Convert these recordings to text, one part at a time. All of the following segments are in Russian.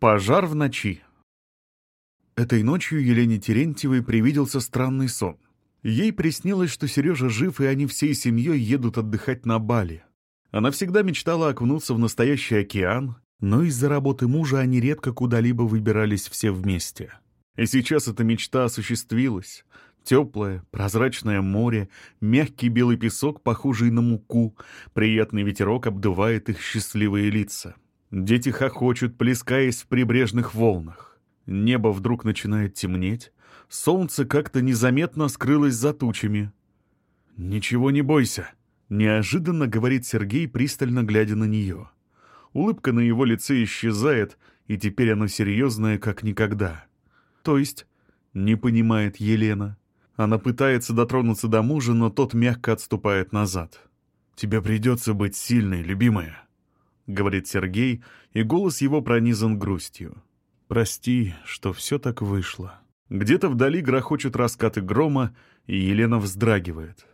Пожар в ночи. Этой ночью Елене Терентьевой привиделся странный сон. Ей приснилось, что Сережа жив, и они всей семьей едут отдыхать на Бали. Она всегда мечтала окунуться в настоящий океан, но из-за работы мужа они редко куда-либо выбирались все вместе. И сейчас эта мечта осуществилась. Теплое, прозрачное море, мягкий белый песок, похожий на муку, приятный ветерок обдувает их счастливые лица. Дети хохочут, плескаясь в прибрежных волнах. Небо вдруг начинает темнеть, солнце как-то незаметно скрылось за тучами. «Ничего не бойся», — неожиданно говорит Сергей, пристально глядя на нее. Улыбка на его лице исчезает, и теперь оно серьезное, как никогда. «То есть?» — не понимает Елена. Она пытается дотронуться до мужа, но тот мягко отступает назад. «Тебе придется быть сильной, любимая», — говорит Сергей, и голос его пронизан грустью. «Прости, что все так вышло». Где-то вдали грохочут раскаты грома, и Елена вздрагивает.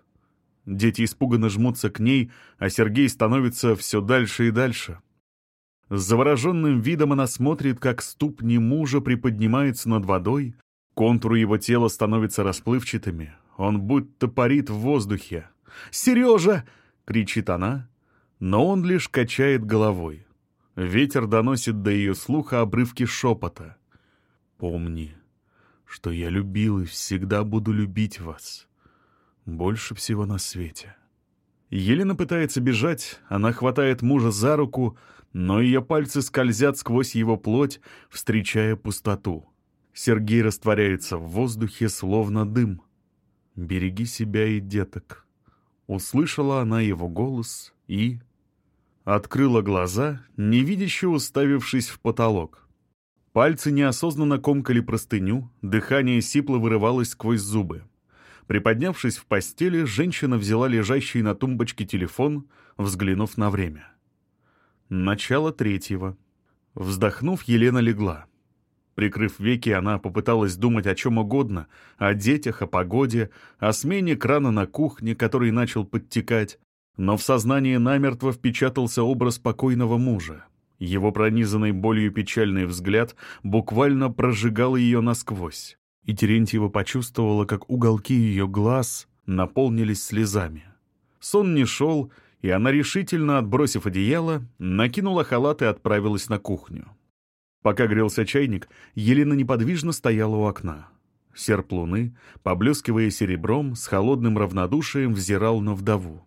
Дети испуганно жмутся к ней, а Сергей становится все дальше и дальше. С завороженным видом она смотрит, как ступни мужа приподнимаются над водой, контуры его тела становятся расплывчатыми, он будто парит в воздухе. «Сережа!» — кричит она, но он лишь качает головой. Ветер доносит до ее слуха обрывки шепота. «Помни, что я любил и всегда буду любить вас. Больше всего на свете». Елена пытается бежать, она хватает мужа за руку, но ее пальцы скользят сквозь его плоть, встречая пустоту. Сергей растворяется в воздухе, словно дым. «Береги себя и деток». Услышала она его голос и Открыла глаза, невидяще уставившись в потолок. Пальцы неосознанно комкали простыню, дыхание сипло вырывалось сквозь зубы. Приподнявшись в постели, женщина взяла лежащий на тумбочке телефон, взглянув на время. Начало третьего. Вздохнув, Елена легла. Прикрыв веки, она попыталась думать о чем угодно, о детях, о погоде, о смене крана на кухне, который начал подтекать, но в сознании намертво впечатался образ покойного мужа. Его пронизанный болью печальный взгляд буквально прожигал ее насквозь. И Терентьева почувствовала, как уголки ее глаз наполнились слезами. Сон не шел, и она, решительно отбросив одеяло, накинула халат и отправилась на кухню. Пока грелся чайник, Елена неподвижно стояла у окна. Серп луны, поблескивая серебром, с холодным равнодушием взирал на вдову.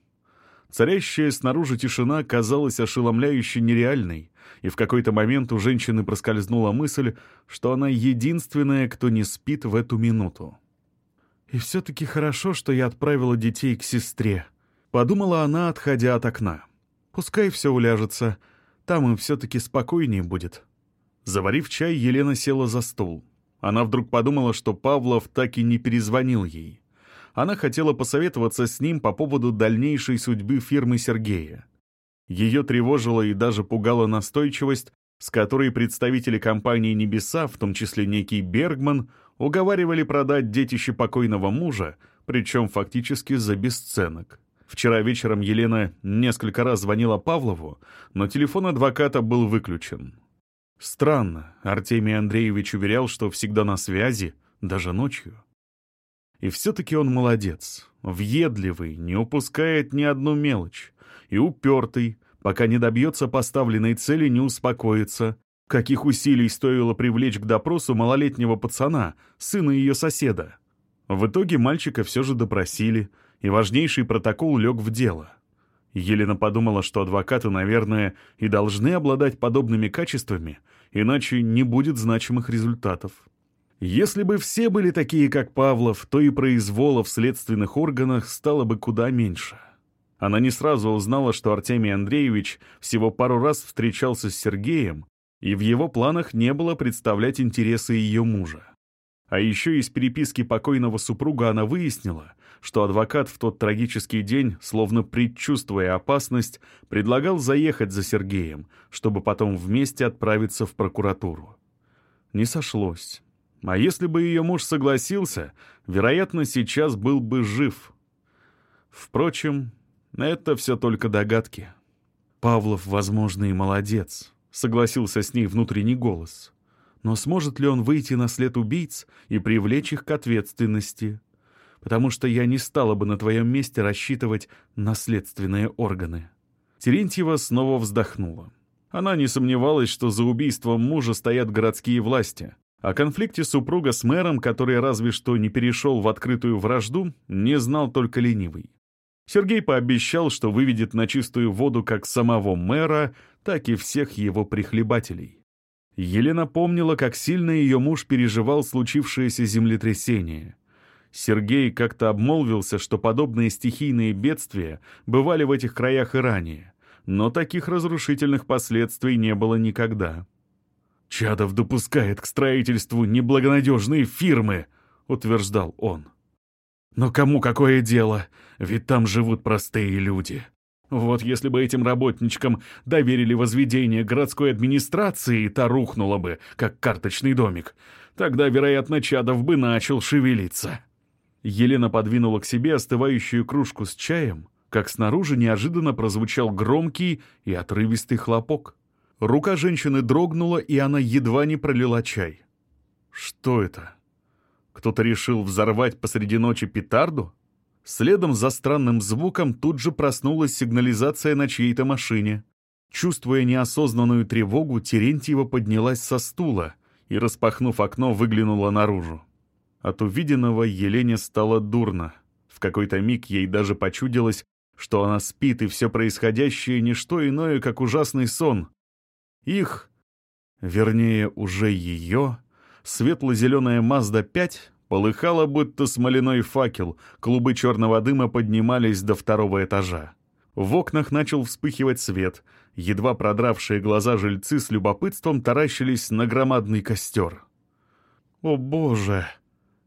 Царящая снаружи тишина казалась ошеломляюще нереальной, и в какой-то момент у женщины проскользнула мысль, что она единственная, кто не спит в эту минуту. «И все-таки хорошо, что я отправила детей к сестре», — подумала она, отходя от окна. «Пускай все уляжется, там им все-таки спокойнее будет». Заварив чай, Елена села за стол. Она вдруг подумала, что Павлов так и не перезвонил ей она хотела посоветоваться с ним по поводу дальнейшей судьбы фирмы Сергея. Ее тревожила и даже пугала настойчивость, с которой представители компании «Небеса», в том числе некий Бергман, уговаривали продать детище покойного мужа, причем фактически за бесценок. Вчера вечером Елена несколько раз звонила Павлову, но телефон адвоката был выключен. Странно, Артемий Андреевич уверял, что всегда на связи, даже ночью. И все-таки он молодец, въедливый, не упускает ни одну мелочь, и упертый, пока не добьется поставленной цели, не успокоится. Каких усилий стоило привлечь к допросу малолетнего пацана, сына ее соседа. В итоге мальчика все же допросили, и важнейший протокол лег в дело. Елена подумала, что адвокаты, наверное, и должны обладать подобными качествами, иначе не будет значимых результатов. Если бы все были такие, как Павлов, то и произвола в следственных органах стало бы куда меньше. Она не сразу узнала, что Артемий Андреевич всего пару раз встречался с Сергеем, и в его планах не было представлять интересы ее мужа. А еще из переписки покойного супруга она выяснила, что адвокат в тот трагический день, словно предчувствуя опасность, предлагал заехать за Сергеем, чтобы потом вместе отправиться в прокуратуру. Не сошлось. А если бы ее муж согласился, вероятно, сейчас был бы жив. Впрочем, это все только догадки. Павлов, возможно, и молодец. — согласился с ней внутренний голос. «Но сможет ли он выйти на след убийц и привлечь их к ответственности? Потому что я не стала бы на твоем месте рассчитывать на следственные органы». Терентьева снова вздохнула. Она не сомневалась, что за убийством мужа стоят городские власти. О конфликте супруга с мэром, который разве что не перешел в открытую вражду, не знал только ленивый. Сергей пообещал, что выведет на чистую воду как самого мэра, так и всех его прихлебателей. Елена помнила, как сильно ее муж переживал случившееся землетрясение. Сергей как-то обмолвился, что подобные стихийные бедствия бывали в этих краях и ранее, но таких разрушительных последствий не было никогда. «Чадов допускает к строительству неблагонадежные фирмы», — утверждал он. «Но кому какое дело? Ведь там живут простые люди. Вот если бы этим работничкам доверили возведение городской администрации, та рухнула бы, как карточный домик. Тогда, вероятно, Чадов бы начал шевелиться». Елена подвинула к себе остывающую кружку с чаем, как снаружи неожиданно прозвучал громкий и отрывистый хлопок. Рука женщины дрогнула, и она едва не пролила чай. Что это? Кто-то решил взорвать посреди ночи петарду? Следом за странным звуком тут же проснулась сигнализация на чьей-то машине. Чувствуя неосознанную тревогу, Терентьева поднялась со стула и, распахнув окно, выглянула наружу. От увиденного Елене стало дурно. В какой-то миг ей даже почудилось, что она спит, и все происходящее — не что иное, как ужасный сон. Их, вернее, уже ее, светло-зеленая Мазда-5 полыхала, будто смоляной факел, клубы черного дыма поднимались до второго этажа. В окнах начал вспыхивать свет, едва продравшие глаза жильцы с любопытством таращились на громадный костер. «О боже!»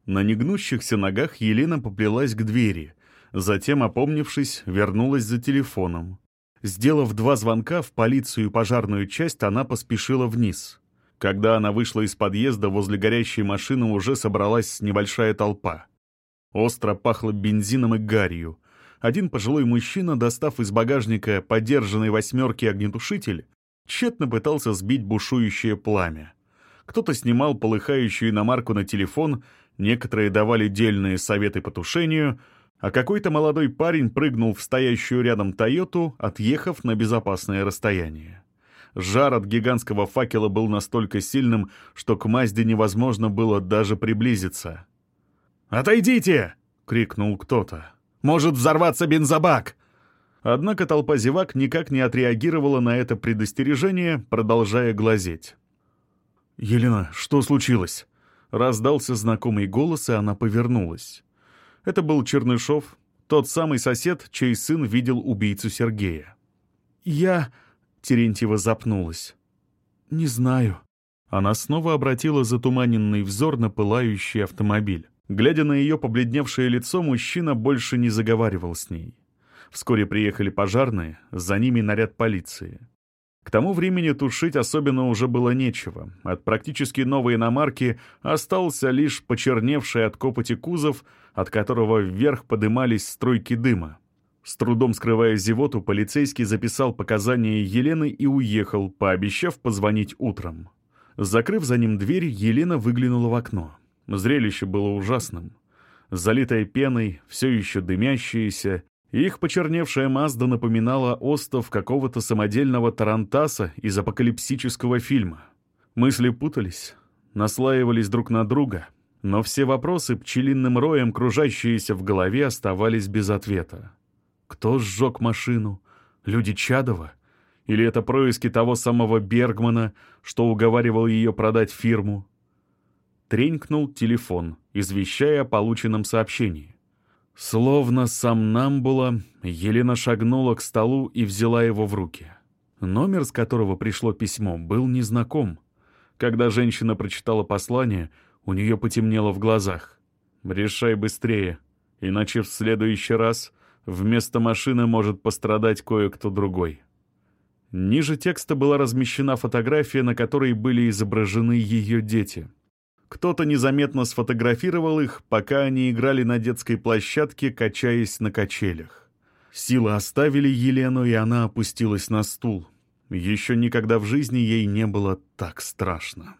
На негнущихся ногах Елена поплелась к двери, затем, опомнившись, вернулась за телефоном. Сделав два звонка в полицию и пожарную часть, она поспешила вниз. Когда она вышла из подъезда, возле горящей машины уже собралась небольшая толпа. Остро пахло бензином и гарью. Один пожилой мужчина, достав из багажника подержанной восьмерки огнетушитель, тщетно пытался сбить бушующее пламя. Кто-то снимал полыхающую иномарку на телефон, некоторые давали дельные советы по тушению — а какой-то молодой парень прыгнул в стоящую рядом «Тойоту», отъехав на безопасное расстояние. Жар от гигантского факела был настолько сильным, что к Мазде невозможно было даже приблизиться. «Отойдите!» — крикнул кто-то. «Может взорваться бензобак!» Однако толпа зевак никак не отреагировала на это предостережение, продолжая глазеть. «Елена, что случилось?» Раздался знакомый голос, и она повернулась. Это был Чернышов, тот самый сосед, чей сын видел убийцу Сергея. «Я...» — Терентьева запнулась. «Не знаю». Она снова обратила затуманенный взор на пылающий автомобиль. Глядя на ее побледневшее лицо, мужчина больше не заговаривал с ней. Вскоре приехали пожарные, за ними наряд полиции. К тому времени тушить особенно уже было нечего. От практически новой иномарки остался лишь почерневший от копоти кузов, от которого вверх подымались струйки дыма. С трудом скрывая зевоту, полицейский записал показания Елены и уехал, пообещав позвонить утром. Закрыв за ним дверь, Елена выглянула в окно. Зрелище было ужасным. Залитая пеной, все еще дымящееся, их почерневшая Мазда напоминала остов какого-то самодельного тарантаса из апокалипсического фильма. Мысли путались, наслаивались друг на друга, но все вопросы, пчелиным роем кружащиеся в голове, оставались без ответа. Кто сжег машину? Люди Чадова? Или это происки того самого Бергмана, что уговаривал ее продать фирму? Тренькнул телефон, извещая о полученном сообщении. Словно сам Намбула, Елена шагнула к столу и взяла его в руки. Номер, с которого пришло письмо, был незнаком. Когда женщина прочитала послание, у нее потемнело в глазах. «Решай быстрее, иначе в следующий раз вместо машины может пострадать кое-кто другой». Ниже текста была размещена фотография, на которой были изображены ее дети — кто-то незаметно сфотографировал их, пока они играли на детской площадке, качаясь на качелях. Силы оставили Елену, и она опустилась на стул. Еще никогда в жизни ей не было так страшно.